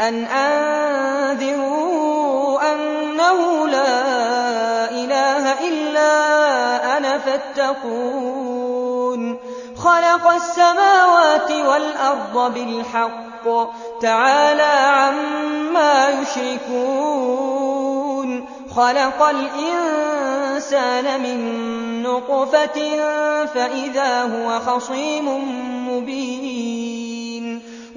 أن أنذروا أنه لا إله إلا أنا فاتقون. خلق السماوات والأرض بالحق. تعالى عما يشركون. خلق الإنسان من نقفة فإذا هو خصيم مبين.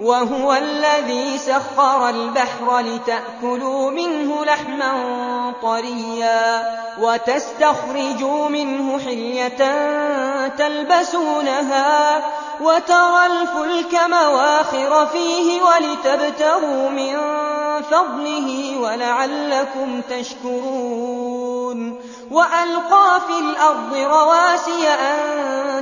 وهو الذي سخر البحر لتأكلوا منه لحما طريا وتستخرجوا منه حلية تلبسونها وترى الفلك مواخر فيه ولتبتغوا من فضله ولعلكم تشكرون وألقى في الأرض رواسي أن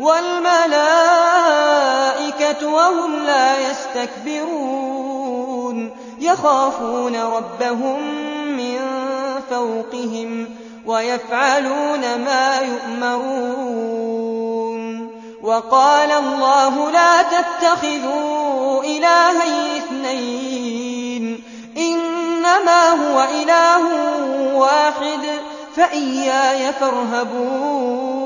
والملائكة وهم لا يستكبرون يخافون ربهم من فوقهم ويفعلون ما يؤمرون وقال الله لا تتخذوا إلهي اثنين إنما هو إله واحد فإياي فارهبون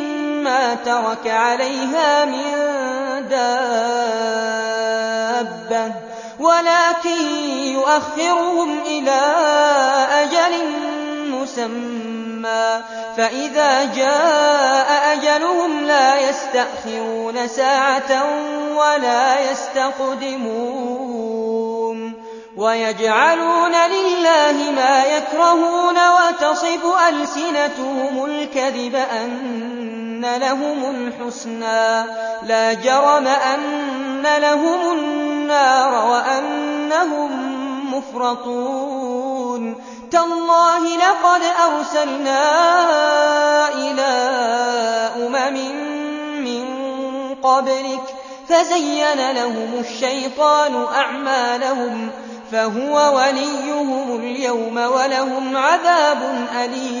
ما ترك عليها من دابة ولكن يؤخرهم إلى أجل مسمى فإذا جاء أجلهم لا يستأخرون ساعة ولا يستقدمون ويجعلون لله ما يكرهون وتصف ألسنتهم الكذب أن أن لهم الحسنى لا جرم أن لهم النار وأنهم مفرطون تالله لقد أرسلنا إلى أمم من قبلك فزين لهم الشيطان أعمالهم فهو وليهم اليوم ولهم عذاب أليم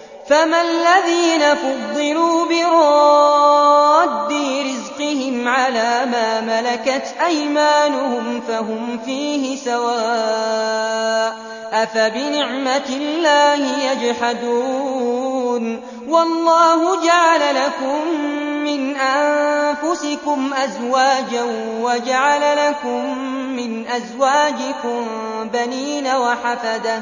فما الذين فضلوا برد رزقهم على ما ملكت أيمانهم فهم فيه سواء أفبنعمة الله يجحدون والله جعل لكم من أنفسكم أزواجا وجعل لكم من أزواجكم بنين وحفدة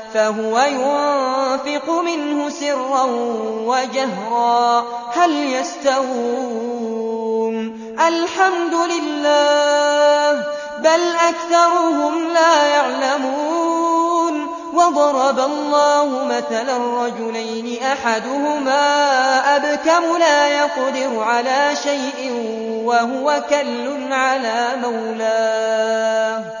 فهو ينفق منه سرا وجهرا. هل يستوون؟ الحمد لله بل أكثرهم لا يعلمون. وضرب الله مثلا رجلين أحدهما أبكم لا يقدر على شيء وهو كل على مولاه.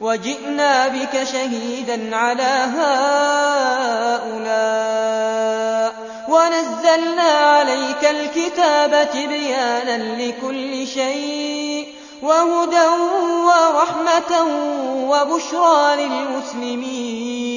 وجئنا بك شهيدا على هؤلاء ونزلنا عليك الكتاب تبيانا لكل شيء وهدى ورحمة وبشرى للمسلمين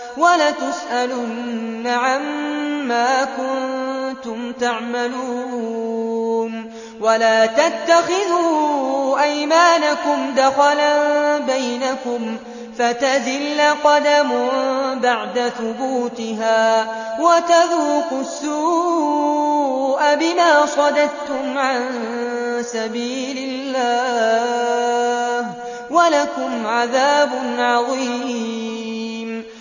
وَلَتُسْأَلُنَّ عَمَّا كُنتُمْ تَعْمَلُونَ. وَلَا تَتَّخِذُوا أَيْمَانَكُمْ دَخَلًا بَيْنَكُمْ فَتَزِلَّ قَدَمٌ بَعْدَ ثُبُوتِهَا وَتَذُوقُوا السُّوءَ بِمَا صَدَدتُّمْ عَن سَبِيلِ اللَّهِ وَلَكُمْ عَذَابٌ عَظِيمٌ.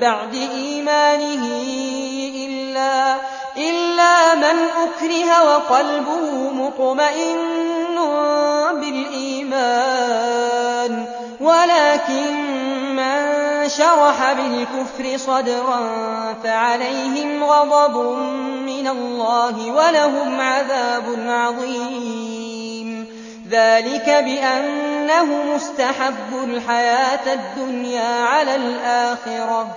بعد إيمانه إلا, إلا من أكره وقلبه مطمئن بالإيمان. ولكن من شرح بالكفر صدرا فعليهم غضب من الله ولهم عذاب عظيم. ذلك بأنه مستحب الحياة الدنيا على الآخرة.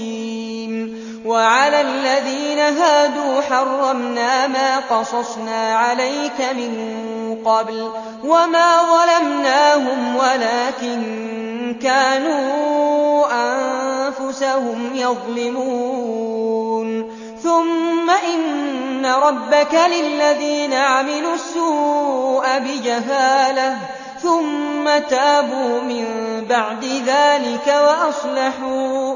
وعلى الذين هادوا حرمنا ما قصصنا عليك من قبل وما ظلمناهم ولكن كانوا أنفسهم يظلمون. ثم إن ربك للذين عملوا السوء بجهالة. ثم تابوا من بعد ذلك وأصلحوا.